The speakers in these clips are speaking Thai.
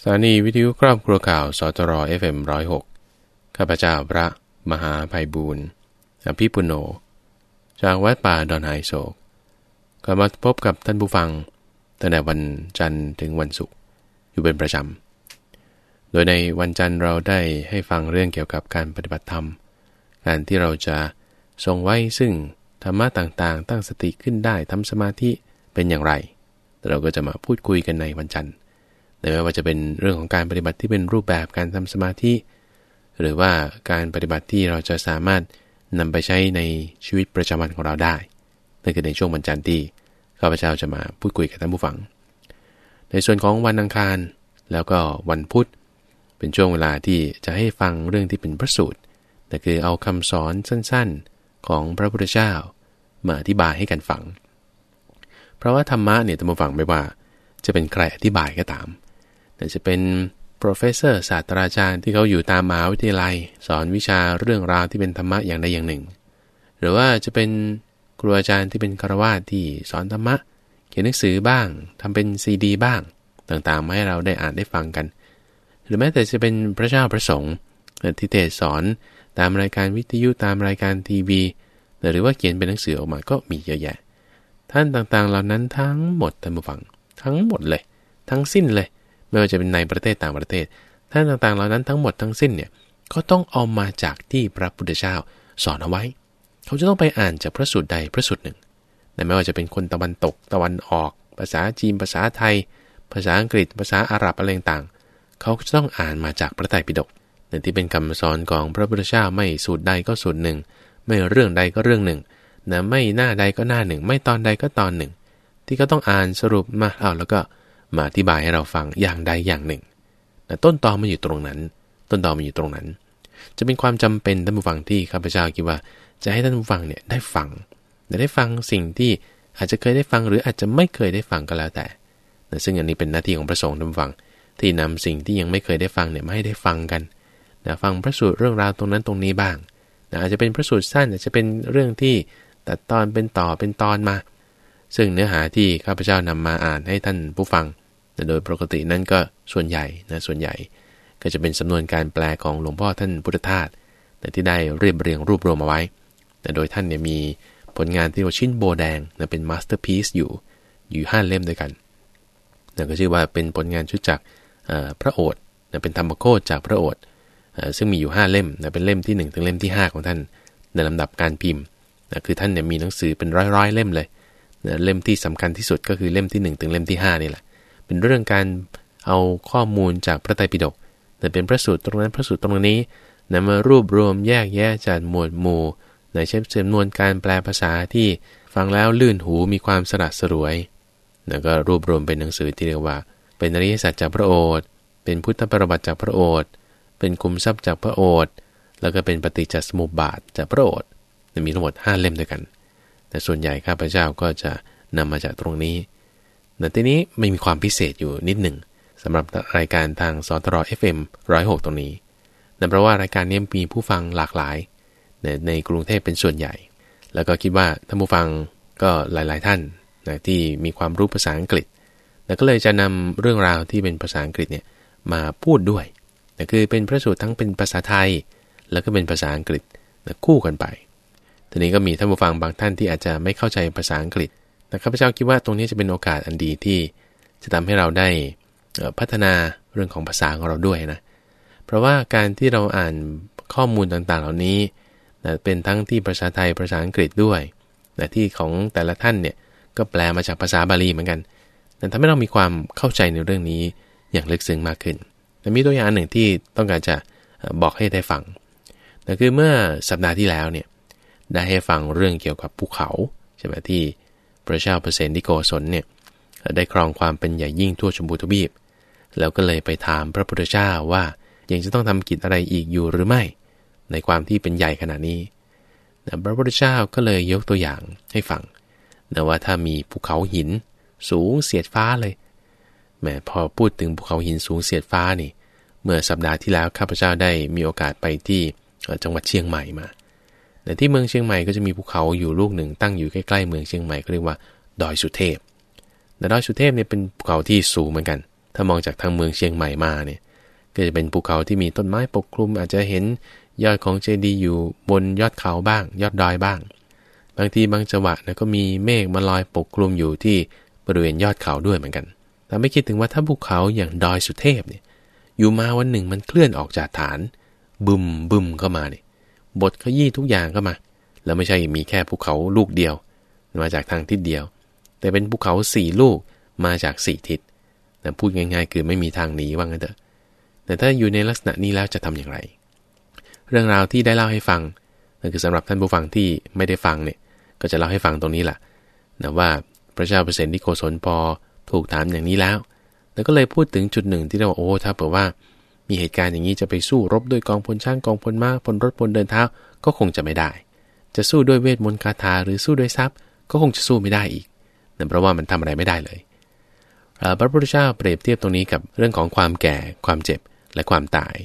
สถานีวิทยุครอบครัวข่าว สตรอ FM106 ข้าพเจ้าพระมหาภัยบูรณ์อภิปุโน จากวัดป่าดอนไฮโศกกลับมาพบกับท่านผู้ฟังตั้งแต่วันจันทร์ถึงวันศุกร์อยู่เป็นประจำ โดยในวันจันทร์เราได้ให้ฟังเรื่องเกี่ยวกับการปฏิบัติธรรม การที่เราจะทรงไว้ซึ่งธรรมะต่างๆ ตั้งสติขึ้นได้ทำสมาธิเป็นอย่างไร เราก็จะมาพูดคุยกันในวันจันทร์ ไม่ว่าจะเป็นเรื่องของการปฏิบัติที่เป็นรูปแบบการทำสมาธิ หรือว่าการปฏิบัติที่เราจะสามารถนำไปใช้ในชีวิตประจำวันของเราได้นั่นคือในช่วงวันจันทร์ที่ข้าพเจ้าจะมาพูดคุยกับท่านผู้ฟัง ในส่วนของวันอังคารแล้วก็วันพุธ เป็นช่วงเวลาที่จะให้ฟังเรื่องที่เป็นพระสูตรแต่คือเอาคำสอนสั้นๆของพระพุทธเจ้ามาอธิบายให้กันฟัง เพราะว่าธรรมะเนี่ยท่านผู้ฟังไม่ว่า จะเป็นใครอธิบายก็ตาม แต่จะเป็น professor ศาสตราจารย์ที่เขาอยู่ตามมหาวิทยาลัย สอนวิชาเรื่องราวที่เป็นธรรมะอย่างใดอย่างหนึ่ง หรือว่าจะเป็นครูอาจารย์ที่เป็นคารวาสที่สอนธรรมะ เขียนหนังสือบ้างทำเป็นซีดี บ้างต่างๆมาให้เราได้อ่านได้ฟังกัน หรือแม้แต่จะเป็นพระเจ้าประสงค์ที่เทศสอนตามรายการวิทยุตามรายการทีวี หรือว่าเขียนเป็นหนังสือออกมาก็มีเยอะแยะ ท่านต่างๆเหล่านั้นทั้งหมดท่านผู้ฟัง ทั้งหมดเลย ทั้งสิ้นเลย ไม่ว่าจะเป็นในประเทศต่างประเทศท่านต่างๆ เหล่านั้นทั้งหมดทั้งสิ้นเนี่ยก็ต้องเอามาจากที่พระพุทธเจ้าสอนเอาไว้ เขาจะต้องไปอ่านจากพระสูตรใดพระสูตรหนึ่งแต่ไม่ว่าจะเป็นคนตะวันตกตะวันออก ภาษาจีนภาษาไทย ภาษาอังกฤษ ภาษาอาหรับอะไรต่างเขาจะต้องอ่านมาจากพระไตรปิฎกนั่นที่เป็นคำสอนของพระพุทธเจ้าไม่สูตรใดก็สูตรหนึ่ง ไม่เรื่องใดก็เรื่องหนึ่งนะไม่หน้าใดก็หน้าหนึ่ง ไม่ตอนใดก็ตอนหนึ่ง ที่เขาต้องอ่านสรุปมาเอาแล้วก็ มาอธิบายให้เราฟังอย่างใดอย่างหนึ่งแต่ต้นตอมันอยู่ตรงนั้น ต้นตอมันอยู่ตรงนั้น จะเป็นความจำเป็นท่านผู้ฟังที่ข้าพเจ้าคิดว่า จะให้ท่านผู้ฟังเนี่ยได้ฟังได้ฟังสิ่งที่อาจจะเคยได้ฟังหรืออาจจะไม่เคยได้ฟังก็แล้วแต่ซึ่งอันนี้เป็นหน้าที่ของพระสงฆ์ท่านผู้ฟัง ที่นำสิ่งที่ยังไม่เคยได้ฟังเนี่ยมาให้ได้ฟังกันนะฟังพระสูตรเรื่องราวตรงนั้นตรงนี้บ้างนะอาจจะเป็นพระสูตรสั้นอาจจะเป็นเรื่องที่ตัดตอนเป็นต่อเป็นตอนมา ซึ่งเนื้อหาที่ข้าพเจ้านำมาอ่านให้ท่านผู้ฟัง แต่โดยปกตินั่นก็ส่วนใหญ่นะส่วนใหญ่ ก็จะเป็นสำนวนการแปลของหลวงพ่อท่านพุทธทาสแต่ที่ได้เรียบเรียงรวบรวมมาไว้ แต่โดยท่านเนี่ยมีผลงานที่เรียกชิ้นโบว์แดงนะเป็น masterpiece อยู่อยู่ห้าเล่มด้วยกันนั่นก็ชื่อว่าเป็นผลงานชุดจากพระโอษฐ์นะเป็นธรรมโคตจากพระโอษฐ์ซึ่งมีอยู่ 5 เล่มนะเป็นเล่มที่ 1 ถึงเล่มที่ 5 ของท่านในลำดับการพิมพ์นะคือท่านเนี่ยมีหนังสือเป็นร้อยๆเล่มเลย นะเล่มที่สำคัญที่สุดก็คือเล่มที่ 1 ถึงเล่มที่ 5 นี่แหละ เป็นเรื่องการเอาข้อมูลจากพระไตรปิฎกแต่เป็นพระสูตรตรงนั้นพระสูตรตรงนี้นำมารวบรวมแยกแยะจัดหมวดหมู่ในเช่นจำนวนการแปลภาษาที่ฟังแล้วลื่นหูมีความสระสรวยแล้วก็รวบรวมเป็นหนังสือที่เรียกว่า เป็นอริยสัจจากพระโอษฐ์เป็นพุทธประวัติจากพระโอษฐ์เป็นคุมทรัพย์จากพระโอษฐ์แล้วก็เป็นปฏิจจสมุปบาทจากพระโอษฐ์มีทั้งหมด 5 เล่มด้วยกัน แต่ส่วนใหญ่ข้าพเจ้าก็จะนำมาจากตรงนี้แต่ทีนี้ไม่มีความพิเศษอยู่นิดหนึ่งสำหรับรายการทางสตรอ FM 106 ตรงนี้นั่นเพราะว่ารายการนี้มีผู้ฟังหลากหลาย ในกรุงเทพเป็นส่วนใหญ่ แล้วก็คิดว่าท่านผู้ฟังก็หลาย ๆ ท่านนะที่มีความรู้ภาษาอังกฤษ แล้วก็เลยจะนำเรื่องราวที่เป็นภาษาอังกฤษเนี่ยมาพูดด้วยแต่คือเป็นพระสูตรทั้งเป็นภาษาไทย แล้วก็เป็นภาษาอังกฤษคู่กันไป ทีนี้ก็มีท่านผู้ฟังบางท่านที่อาจจะไม่เข้าใจภาษาอังกฤษแต่ข้าพเจ้าคิดว่าตรงนี้จะเป็นโอกาสอันดีที่จะทำให้เราได้พัฒนาเรื่องของภาษาของเราด้วยนะ เพราะว่าการที่เราอ่านข้อมูลต่างๆ เหล่านี้นะเป็นทั้งที่ภาษาไทยภาษาอังกฤษด้วยนะที่ของแต่ละท่านเนี่ยก็แปลมาจากภาษาบาลีเหมือนกันแต่ทำให้เรามีความเข้าใจในเรื่องนี้อย่างลึกซึ้งมากขึ้นแต่มีตัวอย่างหนึ่งที่ต้องการจะบอกให้ได้ฟังนั่นคือเมื่อสัปดาห์ที่แล้วเนี่ย ได้ให้ฟังเรื่องเกี่ยวกับภูเขาใช่ไหมที่พระเจ้าเปอร์เซนติโกศลเนี่ยได้ครองความเป็นใหญ่ยิ่งทั่วชมพูทวีป แล้วก็เลยไปถามพระพุทธเจ้าว่ายังจะต้องทำกิจอะไรอีกอยู่หรือไม่ ในความที่เป็นใหญ่ขนาดนี้พระพุทธเจ้าก็เลยยกตัวอย่างให้ฟังนะว่าถ้ามีภูเขาหินสูงเสียดฟ้าเลยแม้พอพูดถึงภูเขาหินสูงเสียดฟ้านี่ เมื่อสัปดาห์ที่แล้วข้าพเจ้าได้มีโอกาสไปที่จังหวัดเชียงใหม่มา แต่ที่เมืองเชียงใหม่ก็จะมีภูเขาอยู่ลูกหนึ่งตั้งอยู่ใกล้ๆเมืองเชียงใหม่ก็เรียกว่าดอยสุเทพ แต่ดอยสุเทพเนี่ยเป็นภูเขาที่สูงเหมือนกัน ถ้ามองจากทางเมืองเชียงใหม่มาเนี่ย ก็จะเป็นภูเขาที่มีต้นไม้ปกคลุม อาจจะเห็นยอดของเจดีย์อยู่บนยอดเขาบ้าง ยอดดอยบ้าง บางทีบางจังหวะนะก็มีเมฆมาลอยปกคลุมอยู่ที่บริเวณยอดเขาด้วยเหมือนกันแต่ไม่คิดถึงว่าถ้าภูเขาอย่างดอยสุเทพเนี่ย อยู่มาวันหนึ่งมันเคลื่อนออกจากฐานบึมบึมเข้ามาเนี่ย บทขยี้ทุกอย่างเข้ามา แล้วไม่ใช่มีแค่ภูเขาลูกเดียว มาจากทางทิศเดียว แต่เป็นภูเขาสี่ลูกมาจากสี่ทิศแต่พูดง่ายๆ คือไม่มีทางหนีว่างั้นเถอะ แต่ถ้าอยู่ในลักษณะนี้แล้วจะทำอย่างไร เรื่องราวที่ได้เล่าให้ฟังนั่นคือสำหรับท่านผู้ฟังที่ไม่ได้ฟังเนี่ย ก็จะเล่าให้ฟังตรงนี้แหละนะว่าพระเจ้าเปรตที่โกศลพอถูกถามอย่างนี้แล้ว แล้วก็เลยพูดถึงจุดหนึ่งที่เราโอ้ถ้าเผื่อว่า มีเหตุการณ์อย่างนี้จะไปสู้รบด้วยกองพลช่างกองพลม้าพลรถพลเดินเท้าก็คงจะไม่ได้ จะสู้ด้วยเวทมนต์คาถาหรือสู้ด้วยทรัพย์ ก็คงจะสู้ไม่ได้อีกนั่นเพราะว่ามันทำอะไรไม่ได้เลยพระพุทธเจ้าเปรียบเทียบตรงนี้กับเรื่องของความแก่ความเจ็บและความตาย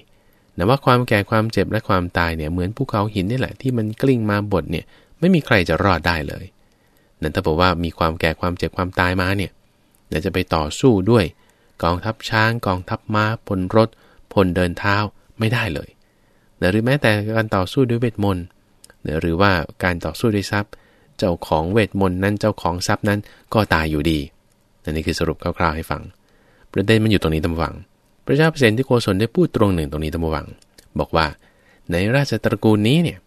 นะว่าความแก่ความเจ็บและความตายเนี่ยเหมือนภูเขาหินนี่แหละที่มันกลิ้งมาบดเนี่ยไม่มีใครจะรอดได้เลยนั่นถ้าบอกว่ามีความแก่ความเจ็บความตายมาเนี่ยเดี๋ยวจะไปต่อสู้ด้วย กองทัพช้าง กองทัพม้าพลรถ พลเดินเท้าไม่ได้เลยหรือแม้แต่การต่อสู้ด้วยเวทมนต์หรือว่าการต่อสู้ด้วยทรัพย์ เจ้าของเวทมนต์นั้นเจ้าของทรัพย์นั้นก็ตายอยู่ดีนนี่คือสรุปคร่าวๆให้ฟัง ประเด็นมันอยู่ตรงนี้ตำวัง พระเจ้าเปรตที่โกศลได้พูดตรงหนึ่งตรงนี้ตำวัง บอกว่า ในราชตระกูลนี้เนี่ย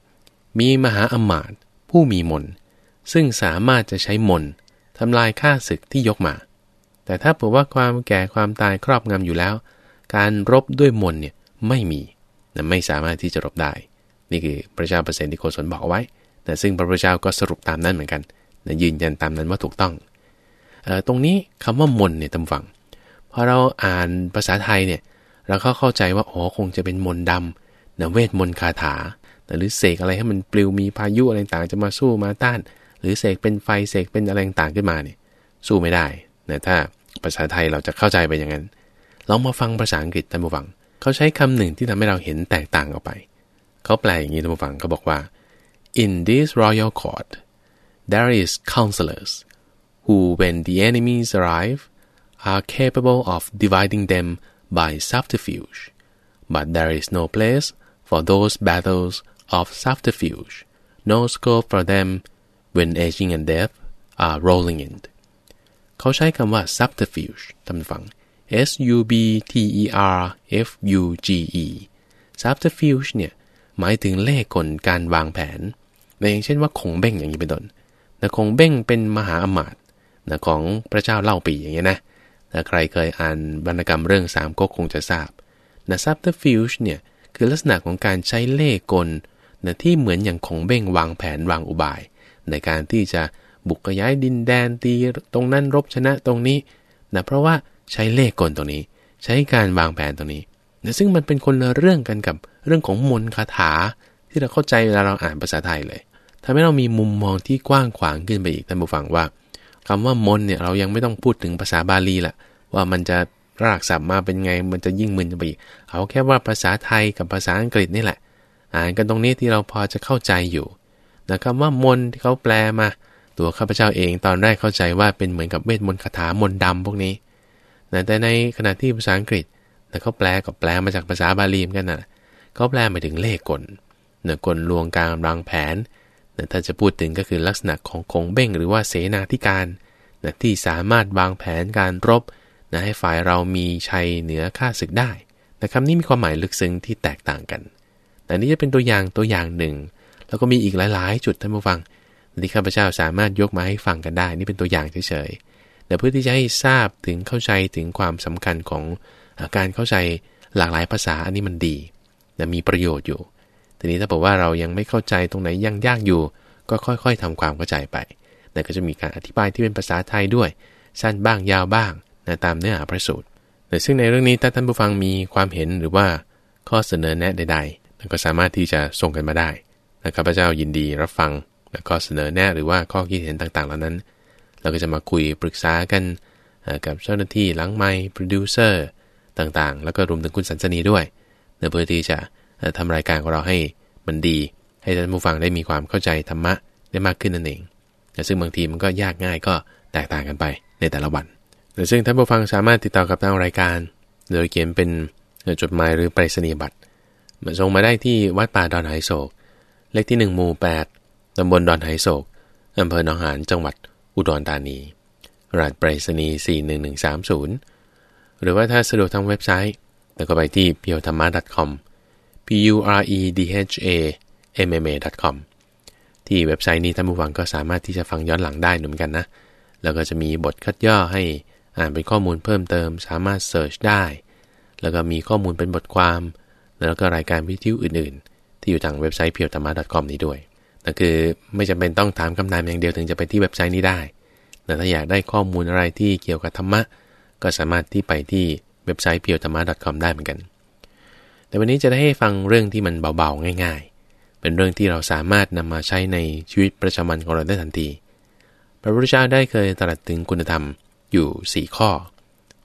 มีมหาอมาตย์ผู้มีมน ซึ่งสามารถจะใช้มนทำลายข้าศึกที่ยกมา แต่ถ้าเผื่อว่าความแก่ความตายครอบงำอยู่แล้ว การรบด้วยมนเนี่ยไม่มีนะไม่สามารถที่จะรบได้ นี่คือพระเจ้าเปรตที่โกศลบอกไว้แต่ซึ่งพระพุทธเจ้าก็สรุปตามนั้นเหมือนกันนะยืนยันตามนั้นว่าถูกต้องออตรงนี้คำว่ามนเนี่ยตำฝังพอเราอ่านภาษาไทยเนี่ยเราก็เข้าใจว่าอ๋อคงจะเป็นมนดำนะเวทมนคาถาหรือเสกอะไรให้มันปลิวมีพายุอะไรต่างจะมาสู้มาต้าน หรือเสกเป็นไฟเสกเป็นอะไรต่างขึ้นมาเนี่ยสู้ไม่ได้นะถ้าภาษาไทยเราจะเข้าใจไปอย่างนั้น ลองมาฟังภาษาอังกฤษท่านผู้ฟัง เขาใช้คำหนึ่งที่ทำให้เราเห็นแตกต่างออกไป เขาแปลอย่างนี้ท่านผู้ฟังเขาบอกว่า in this royal court there is counselors who when the enemies arrive are capable of dividing them by subterfuge but there is no place for those battles of subterfuge no scope for them when aging and death are rolling in เขาใช้คำว่า subterfuge ท่านฟัง S U B T E R F U G E subterfuge เนี่ยหมายถึงเล่กลการวางแผนในอย่างเช่นว่าคงเบ้งอย่างนี้เป็นต้นแต่คงเบ้งเป็นมหาอมาตย์นะของพระเจ้าเล่าปีอย่างเงี้ยนะถ้าใครเคยอ่านวรรณกรรมเรื่องสามก๊กคงจะทราบนะ subterfuge เนี่ยคือลักษณะของการใช้เล่กลนะที่เหมือนอย่างคงเบ้งวางแผนวางอุบาย ในการที่จะบุกย้ายดินแดนตีตรงนั้นรบชนะตรงนี้นะเพราะว่า ใช้เลขกลตรงนี้ ใช้การวางแผนตรงนี้ซึ่งมันเป็นคนละเรื่องกันกับเรื่องของมนคาถา ที่เราเข้าใจเวลาเราอ่านภาษาไทยเลยทำให้เรามีมุมมองที่กว้างขวางขึ้นไปอีกท่านผู้ฟังว่าคำว่ามนเนี่ยเรายังไม่ต้องพูดถึงภาษาบาลีละว่ามันจะรากศัพท์มาเป็นไงมันจะยิ่งมึนไปอีกเอาแค่ว่าภาษาไทยกับภาษาอังกฤษนี่แหละ อ่านกันตรงนี้ที่เราพอจะเข้าใจอยู่นะคำว่ามนที่เขาแปลมา ตัวข้าพเจ้าเองตอนแรกเข้าใจว่าเป็นเหมือนกับเวทมนต์คาถามนต์ดำพวกนี้ แต่ในขณะที่ภาษาอังกฤษแต่เขาแปลก็แปลมาจากภาษาบาลีเหมือนกันนะเขาแปลหมายถึงเลขกลเนื้อกลลวงการวางแผนนะถ้าจะพูดถึงก็คือลักษณะของคงเบ้งหรือว่าเสนาธิการนะที่สามารถวางแผนการรบนะให้ฝ่ายเรามีชัยเหนือข้าศึกได้แต่คำนี้มีความหมายลึกซึ้งที่แตกต่างกัน แต่นี้จะเป็นตัวอย่างตัวอย่างหนึ่ง แล้วก็มีอีกหลาย ๆ จุดท่านผู้ฟังที่ข้าพเจ้าสามารถยกมาให้ฟังกันได้ นี่เป็นตัวอย่างเฉยๆ แต่เพื่อที่จะให้ทราบถึงเข้าใจถึงความสำคัญของการเข้าใจหลากหลายภาษาอันนี้มันดีและมีประโยชน์อยู่ ทีนี้ถ้าบอกว่าเรายังไม่เข้าใจตรงไหนยังยากอยู่ ก็ค่อยๆทำความเข้าใจไปแต่ก็จะมีการอธิบายที่เป็นภาษาไทยด้วย สั้นบ้างยาวบ้างนะตามเนื้อหาพระสูตรแต่ซึ่งในเรื่องนี้ถ้าท่านผู้ฟังมีความเห็นหรือว่าข้อเสนอแนะใดๆก็สามารถที่จะส่งกันมาได้นะข้าพเจ้ายินดีรับฟังข้อเสนอแนะหรือว่าข้อคิดเห็นต่างๆ เหล่านั้น เราก็จะมาคุยปรึกษากันกับเจ้าหน้าที่หลังไมค์โปรดิวเซอร์ต่างๆ แล้วก็รวมถึงคุณสันสนีด้วยเพื่อที่จะทำรายการของเราให้มันดี ให้ท่านผู้ฟังได้มีความเข้าใจธรรมะได้มากขึ้นนั่นเองซึ่งบางทีมันก็ยากง่ายก็แตกต่างกันไปในแต่ละวันซึ่งท่านผู้ฟังสามารถติดต่อกับทางรายการ โดยเขียนเป็นจดหมายหรือไปรษณียบัตรมาส่งมาได้ที่วัดป่าดอนไหโศก เลขที่ 1 หมู่ 8 ตำบลดอนไหโศกอำเภอหนองหานจังหวัด อุดรธานี รหัสไปรษณีย์41130 หรือว่าถ้าสะดวกทางเว็บไซต์ แล้วก็ไปที่ p i o t h a m m a com p u r e d h a m m a com ที่เว็บไซต์นี้ท่านผู้ฟังก็สามารถที่จะฟังย้อนหลังได้เหมือนกันนะ แล้วก็จะมีบทคัดย่อให้อ่านเป็นข้อมูลเพิ่มเติม สามารถเสิร์ชได้ แล้วก็มีข้อมูลเป็นบทความ แล้วก็รายการวิทยุอื่น ๆ ที่อยู่ทางเว็บไซต์เพียวธรรมะ .com นี้ด้วย นั่นคือไม่จำเป็นต้องถามคำถามอย่างเดียวถึงจะไปที่เว็บไซต์นี้ได้แต่ถ้าอยากได้ข้อมูลอะไรที่เกี่ยวกับธรรมะ ก็สามารถที่ไปที่เว็บไซต์เพียวธรรมะ .com ได้เหมือนกัน แต่วันนี้จะได้ให้ฟังเรื่องที่มันเบาๆ ง่าย ๆ เป็นเรื่องที่เราสามารถนำมาใช้ในชีวิตประจำวันของเราได้ทันที พระพุทธเจ้าได้เคยตรัสถึงคุณธรรมอยู่ 4 ข้อ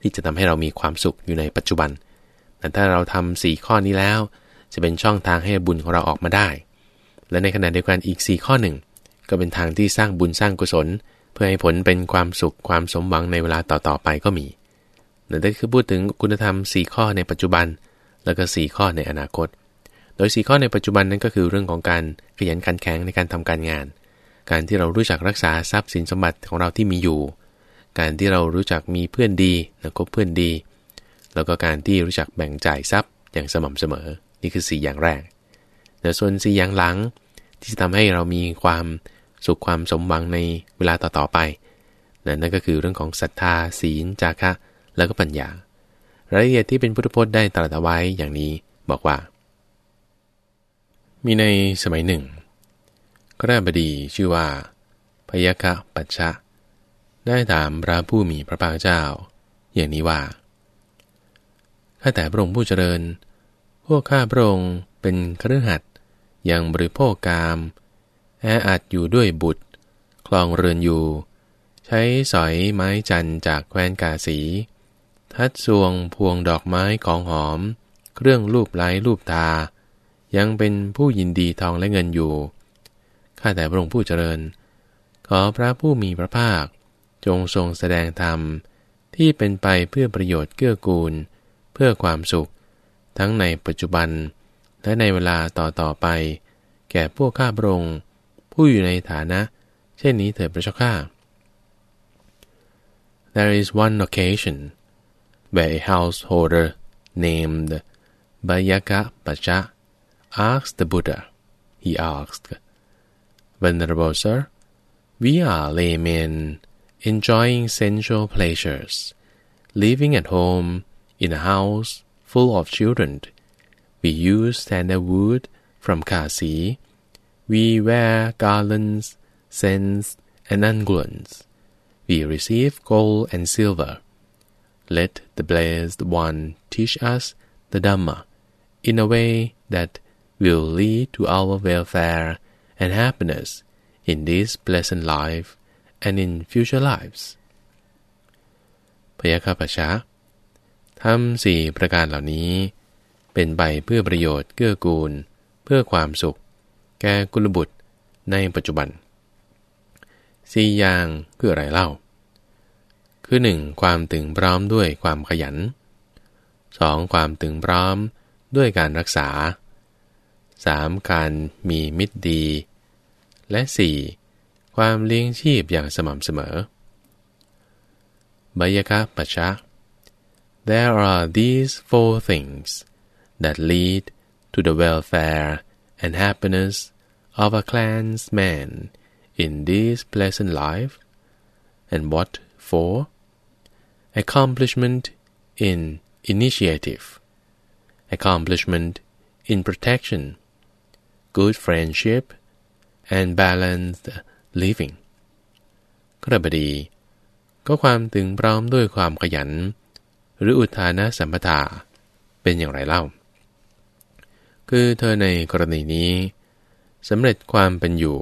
ที่จะทำให้เรามีความสุขอยู่ในปัจจุบัน แต่ถ้าเราทำ4ข้อนี้แล้ว จะเป็นช่องทางให้บุญของเราออกมาได้ และในขณะเดียวกันอีก 4 ข้อหนึ่งก็เป็นทางที่สร้างบุญสร้างกุศล เพื่อให้ผลเป็นความสุขความสมหวังในเวลาต่อๆไปก็มีนั่นคือพูดถึงคุณธรรม 4 ข้อในปัจจุบัน แล้วก็ 4 ข้อในอนาคต โดย 4 ข้อในปัจจุบันนั้นก็คือเรื่องของการขยันขันแข็งในการทำการงาน การที่เรารู้จักรักษาทรัพย์สินสมบัติของเราที่มีอยู่ การที่เรารู้จักมีเพื่อนดีนะคบเพื่อนดี แล้วก็การที่รู้จักแบ่งจ่ายทรัพย์อย่างสม่ำเสมอ นี่คือ 4 อย่างแรกแต่ส่วน 4 อย่างหลัง ที่จะทำให้เรามีความสุขความสมหวังในเวลาต่อๆไปนั่นก็คือเรื่องของศรัทธา ศีล จาคะ แล้วก็ปัญญารายละเอียดที่เป็นพุทธพจน์ได้ตรัสเอาไว้อย่างนี้บอกว่า มีในสมัยหนึ่งก็ได้บดีชื่อว่า พยคะปัจฉะได้ถามพระผู้มีพระภาคเจ้า อย่างนี้ว่า ข้าแต่พระองค์ผู้เจริญ พวกข้าพระองค์เป็นครือขัด ยังบริโภคกามแออัดอยู่ด้วยบุตร คลองเรือนอยู่ ใช้สอยไม้จันจากแคว้นกาสี ทัดสวงพวงดอกไม้ของหอม เครื่องรูปไล้รูปตา ยังเป็นผู้ยินดีทองและเงินอยู่ ข้าแต่พระองค์ผู้เจริญ ขอพระผู้มีพระภาค จงทรงแสดงธรรม ที่เป็นไปเพื่อประโยชน์เกื้อกูล เพื่อความสุข ทั้งในปัจจุบัน และในเวลาต่อต่อไป แก่พวกข้าพระองค์ผู้อยู่ในฐานะ เช่นนี้เถิดพระเจ้าข้า There is one occasion where a householder named Bayaka Pacha asked the Buddha, he asked, Venerable Sir, we are laymen enjoying sensual pleasures, living at home in a house full of children. We use sandalwood from Kasi. We wear garlands, scents, and unguents. We receive gold and silver. Let the blessed one teach us the Dhamma in a way that will lead to our welfare and happiness in this pleasant life and in future lives พยาคาปชะทำสี่ประการเหล่านี้ เป็นไปเพื่อประโยชน์เกื้อกูล เพื่อความสุข แก่กุลบุตรในปัจจุบันสี่อย่างคืออะไรเล่า คือหนึ่งความตึงพร้อมด้วยความขยันสองความตึงพร้อมด้วยการรักษาสามการมีมิตรดี และสี่ความเลี้ยงชีพอย่างสม่ำเสมอบยคะปัชชะ There are these four things that lead to the welfare and happiness of a clansman in this pleasant life. And what for? Accomplishment in initiative, accomplishment in protection, good friendship, and balanced living กระบดี ก็ความถึงพร้อมด้วยความขยัน หรืออุทานะสัมปทาเป็นอย่างไรเล่า คือเธอในกรณีนี้สำเร็จความเป็นอยู่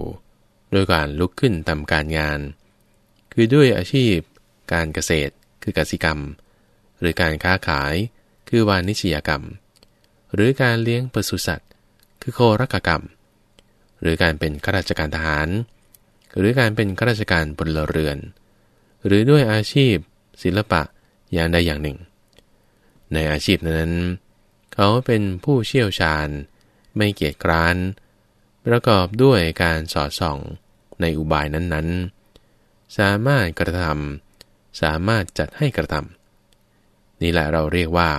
โดยการลุกขึ้นทำการงาน คือด้วยอาชีพ การเกษตร คือกสิกรรม หรือการค้าขาย คือวานิชยกรรม หรือการเลี้ยงปศุสัตว์ คือโครักกรรม หรือการเป็นข้าราชการทหาร หรือการเป็นข้าราชการพลเรือน หรือด้วยอาชีพ ศิลปะอย่างใดอย่างหนึ่ง ในอาชีพนั้น เขาเป็นผู้เชี่ยวชาญ ไม่เกียจคร้าน ประกอบด้วยการสอดส่องในอุบายนั้นๆ สามารถกระทำสามารถจัดให้กระทำนี่แหละเราเรียกว่า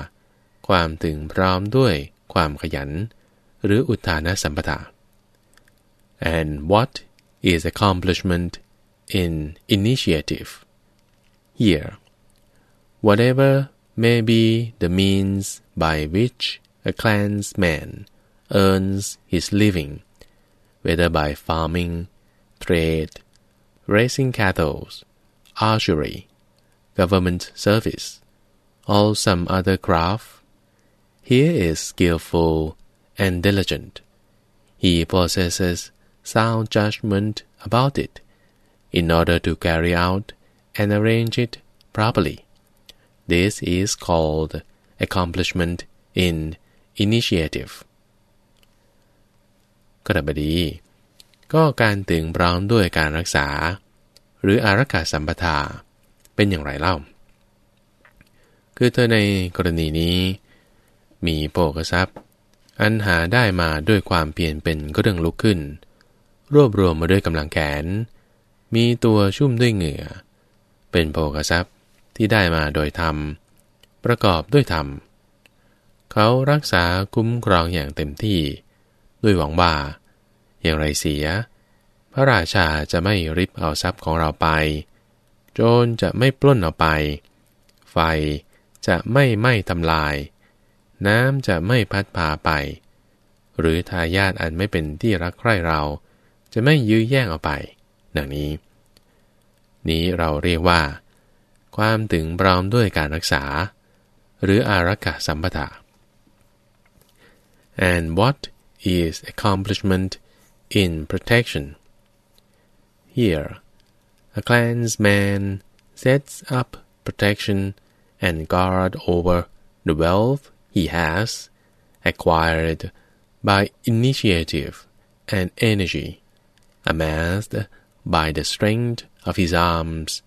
ความถึงพร้อมด้วยความขยัน หรืออุทานสัมปทา and what is accomplishment in initiative here whatever may be the means by which a clansman earns his living whether by farming trade, raising cattle, archery, government service, or some other craft. He is skillful and diligent. He possesses sound judgment about it in order to carry out and arrange it properly. This is called accomplishment in initiative ก็ดับดี ก็การตึงพร้อมด้วยการรักษา หรืออารักขาสัมปทา เป็นอย่างไรเล่า คือเธอในกรณีนี้ มีโภกทรัพย์ อันหาได้มาด้วยความเปลี่ยนเป็นก็เรื่องลุกขึ้น รวบรวมมาด้วยกำลังแขน มีตัวชุ่มด้วยเหงื่อ เป็นโภกทรัพย์ ที่ได้มาโดยธรรม ประกอบด้วยธรรม เขารักษาคุ้มครองอย่างเต็มที่ ด้วยหวังว่า อย่างไรเสีย พระราชาจะไม่ริบเอาทรัพย์ของเราไป โจรจะไม่ปล้นเอาไป ไฟจะไม่ไหม้ทำลาย น้ำจะไม่พัดพาไป หรือทายาทอันไม่เป็นที่รักใคร่เรา จะไม่ยื้อแย่งเอาไป ดังนี้ นี้เราเรียกว่า ความถึงพร้อมด้วยการรักษา หรืออารักขาสัมปทา and what is accomplishment in protection. Here, a clansman sets up protection and guard over the wealth he has acquired by initiative and energy, amassed by the strength of his arms,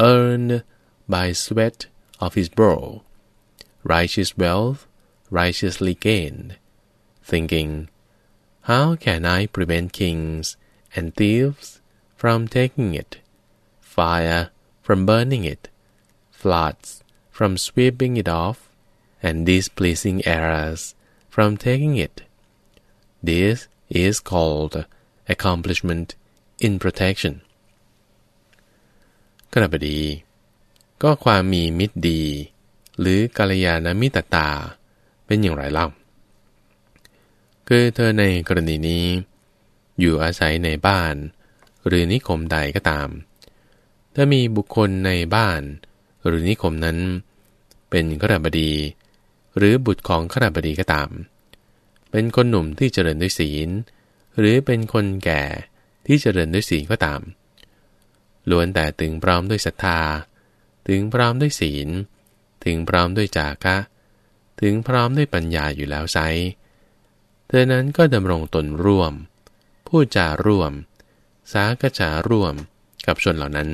earned by sweat of his brow, righteous wealth righteously gained, thinking how can I prevent kings and thieves from taking it, fire from burning it, floods from sweeping it off, and displeasing errors from taking it? This is called accomplishment in protection กระบดี ก็ความมีมิตรดี หรือกัลยาณมิตรตา เป็นอย่างไรเล่า คือเธอในกรณีนี้ อยู่อาศัยในบ้าน หรือนิคมใดก็ตาม ถ้ามีบุคคลในบ้าน หรือนิคมนั้น เป็นขราบดี หรือบุตรของขราบดีก็ตาม เป็นคนหนุ่มที่เจริญด้วยศีล หรือเป็นคนแก่ที่เจริญด้วยศีลก็ตามล้วนแต่ถึงพร้อมด้วยศรัทธา ถึงพร้อมด้วยศีล ถึงพร้อมด้วยจากะถึงพร้อมด้วยปัญญาอยู่แล้วไซเธอนั้นก็ดำรงตนร่วม พูดจาร่วม สากฉาร่วมกับชนเหล่านั้น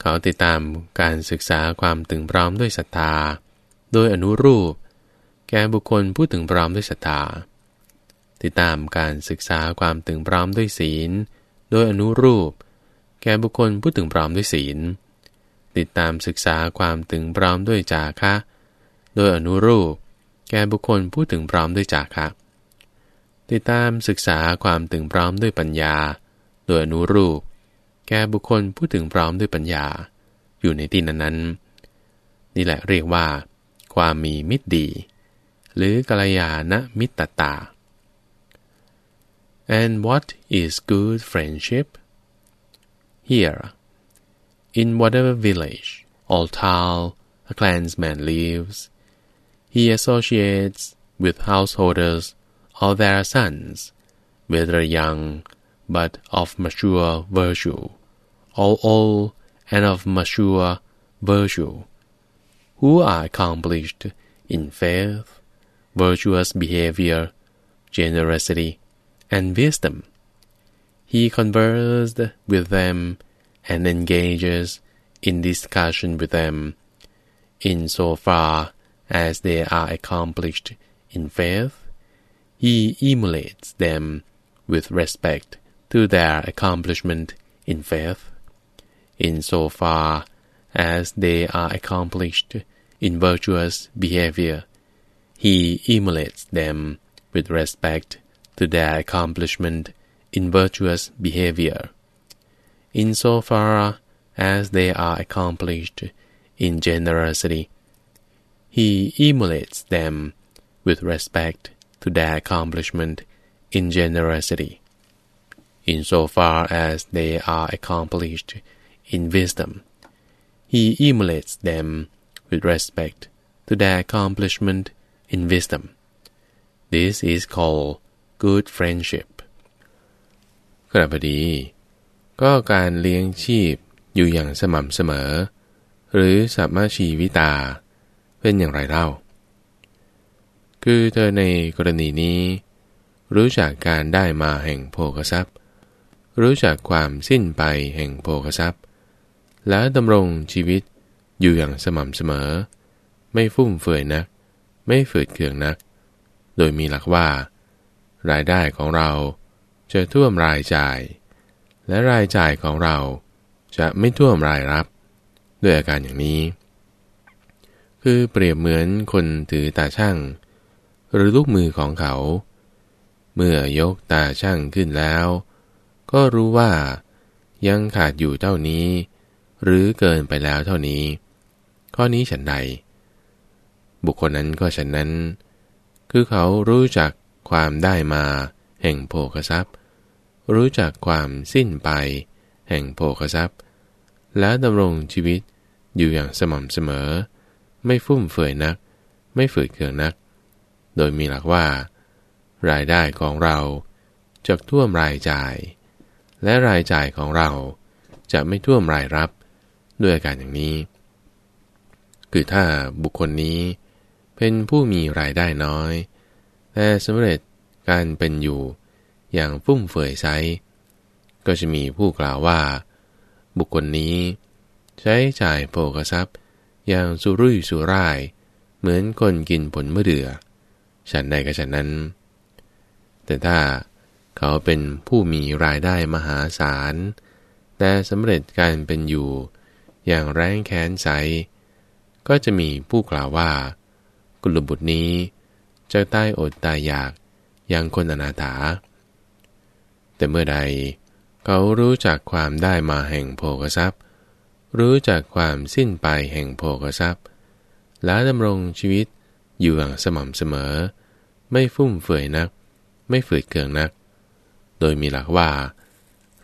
เขาติดตามการศึกษาความตึงพร้อมด้วยศรัทธา โดยอนุรูป แก่บุคคลผู้ถึงพร้อมด้วยศรัทธา ติดตามการศึกษาความตึงพร้อมด้วยศีล โดยอนุรูป แก่บุคคลผู้ถึงพร้อมด้วยศีล ติดตามศึกษาความตึงพร้อมด้วยจาคะโดยอนุรูป แก่บุคคลผู้ถึงพร้อมด้วยจาคะติดตามศึกษาความถึงพร้อมด้วยปัญญา โดยอนุรูป แก่บุคคลผู้ถึงพร้อมด้วยปัญญา อยู่ในที่นั้นนนี่แหละเรียกว่า ความมีมิตรดี หรือกัลยาณมิตรตา and what is good friendship here in whatever village or town a clansman lives. He associates with householders or their sons, whether young but of mature virtue, or old and of mature virtue, who are accomplished in faith, virtuous behavior, generosity, and wisdom. He conversed with them and engages in discussion with them, in so far as they are accomplished in faith, he emulates them with respect to their accomplishment in faith, in so far as they are accomplished in virtuous behavior, he emulates them with respect to their accomplishment in virtuous behavior In so far as they are accomplished in generosity, he emulates them with respect to their accomplishment in generosity. In so far as they are accomplished in wisdom, he emulates them with respect to their accomplishment in wisdom. This is called good friendship กระบดี ก็การเลี้ยงชีพอยู่อย่างสม่ำเสมอ หรือสัมมาชีวิตา เป็นอย่างไรเล่า คือเธอในกรณีนี้ รู้จักการได้มาแห่งโภคทรัพย์ รู้จักความสิ้นไปแห่งโภคทรัพย์ และดำรงชีวิตอยู่อย่างสม่ำเสมอ ไม่ฟุ่มเฟือยนัก ไม่ฝืดเคืองนัก โดยมีหลักว่า รายได้ของเราจะท่วมรายจ่าย และรายจ่ายของเราจะไม่ท่วมรายรับ ด้วยอาการอย่างนี้ คือเปรียบเหมือนคนถือตาช่าง หรือลูกมือของเขา เมื่อยกตาช่างขึ้นแล้ว ก็รู้ว่ายังขาดอยู่เท่านี้ หรือเกินไปแล้วเท่านี้ ข้อนี้ฉันใด บุคคลนั้นก็ฉันนั้น คือเขารู้จักความได้มาแห่งโภคทรัพย์ รู้จักความสิ้นไป แห่งโภคทรัพย์ และดำรงชีวิตอยู่อย่างสม่ำเสมอ ไม่ฟุ่มเฟือยนัก ไม่ฝืดเคืองนัก โดยมีหลักว่า รายได้ของเราจะท่วมรายจ่าย และรายจ่ายของเราจะไม่ท่วมรายรับด้วยอาการอย่างนี้ คือถ้าบุคคลนี้เป็นผู้มีรายได้น้อย แต่สำเร็จการเป็นอยู่ อย่างฟุ่มเฟือยไซก็จะมีผู้กล่าวว่า บุคคลนี้ ใช้จ่ายโภกทรัพย์ อย่างสุรุ่ยสุร่าย เหมือนคนกินผลมะเดื่อฉันใดก็ฉันนั้น แต่ถ้าเขาเป็นผู้มีรายได้มหาศาล แต่สำเร็จการเป็นอยู่อย่างแรงแค้นใส ก็จะมีผู้กล่าวว่า กุลบุตรนี้จะใต้อดตายอยากอย่างคนอนาถา แต่เมื่อใด เขารู้จักความได้มาแห่งโภกทรัพย์ รู้จักความสิ้นไปแห่งโภกทรัพย์ และดำรงชีวิตอยู่อย่างสม่ำเสมอ ไม่ฟุ่มเฟือยนัก ไม่ฝืดเคืองนัก โดยมีหลักว่า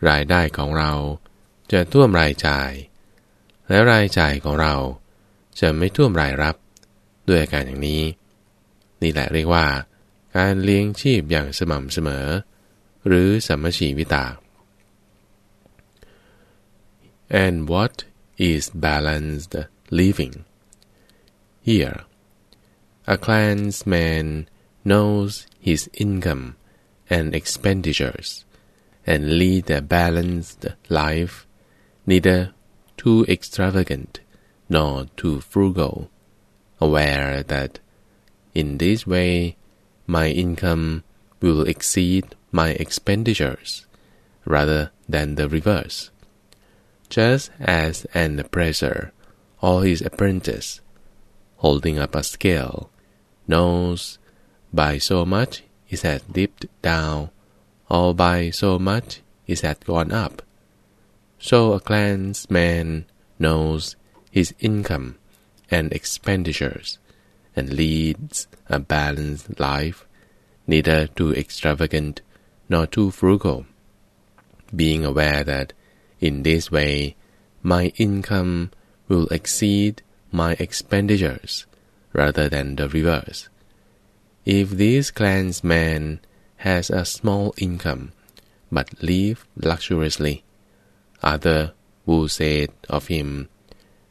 รายได้ของเราจะท่วมรายจ่าย และรายจ่ายของเราจะไม่ท่วมรายรับด้วยอาการอย่างนี้ นี่แหละเรียกว่า การเลี้ยงชีพอย่างสม่ำเสมอ หรือสัมมชีวิตา and what is balanced living here a clansman knows his income and expenditures and lead a balanced life neither too extravagant nor too frugal aware that in this way my income will exceed my expenditures rather than the reverse. Just as an appraiser or his apprentice, holding up a scale, knows by so much it has dipped down, or by so much it has gone up. So a clansman knows his income and expenditures and leads a balanced life, neither too extravagant nor too frugal, being aware that in this way my income will exceed my expenditures rather than the reverse. If this clansman has a small income but live luxuriously, other will say of him,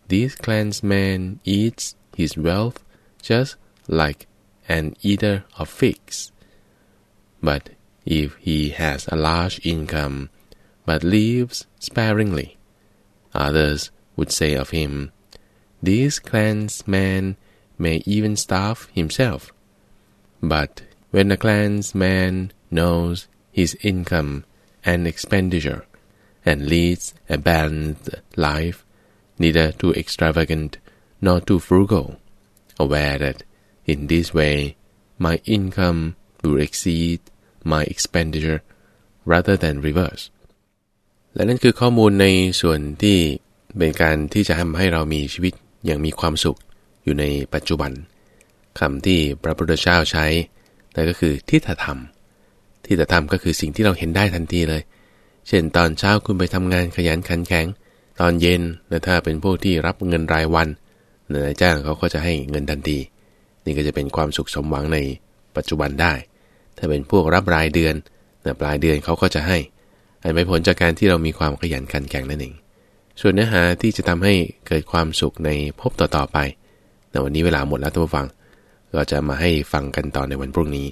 This clansman eats his wealth just like an eater of figs. But if he has a large income but lives sparingly, others would say of him, This clansman may even starve himself. But when a clansman knows his income and expenditure and leads a balanced life, neither too extravagant nor too frugal, aware that in this way my income will exceed my expenditure rather than reverse และนั่นคือข้อมูลในส่วนที่เป็นการที่จะทำให้เรามีชีวิตอย่างมีความสุขอยู่ในปัจจุบันคำที่พระพุทธเจ้าใช้นั่นก็คือทิฏฐธรรมทิฏฐธรรมก็คือสิ่งที่เราเห็นได้ทันทีเลย เช่นตอนเช้าคุณไปทำงานขยันขันแข็ง ตอนเย็นนะถ้าเป็นพวกที่รับเงินรายวันนายจ้างเขาก็จะให้เงินทันที นี่ก็จะเป็นความสุขสมหวังในปัจจุบันได้ ถ้าเป็นพวกรับรายเดือนนะปลายเดือนเขาก็จะให้ อันเป็นผลจากการที่เรามีความขยันขันแข็งนั่นเอง ส่วนเนื้อหาที่จะทำให้เกิดความสุขในภพต่อๆไปวันนี้เวลาหมดแล้วท่านผู้ฟัง ก็จะมาให้ฟังกันต่อในวันพรุ่งนี้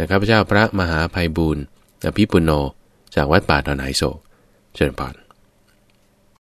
นะครับพระเจ้าพระมหาภัยบูรณ์อภิปุโน จากวัดป่าดอนไหโศกเชิญพร